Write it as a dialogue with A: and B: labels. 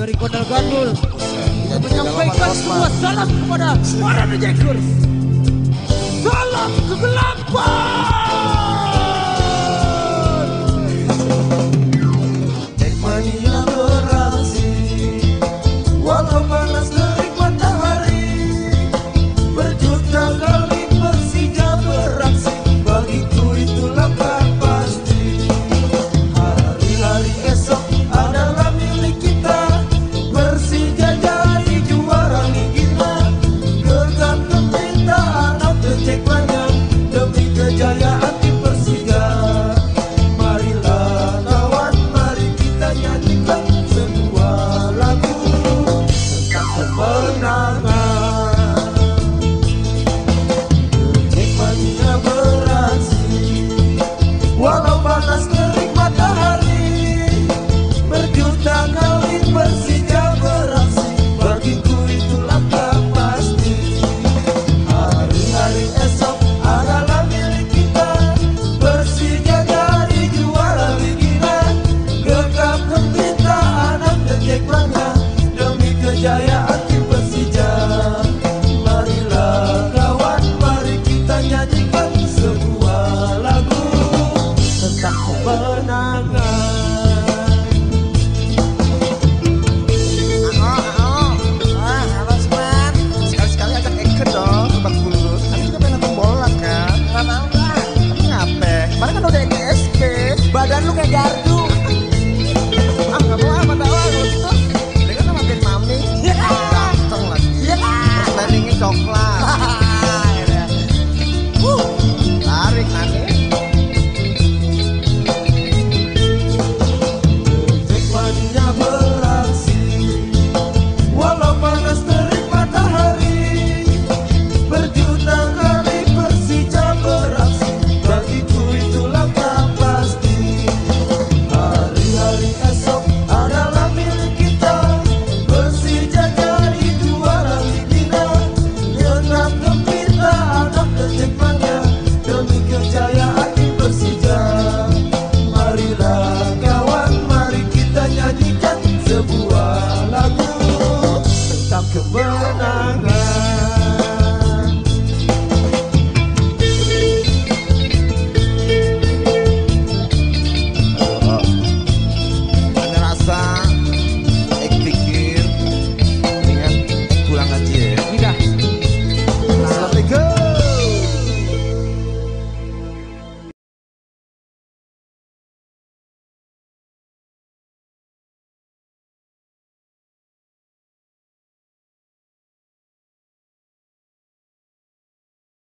A: dari Kondal Gandul menyampaikan sebuah salam kepada para Jackers. Salam kegelapan. na na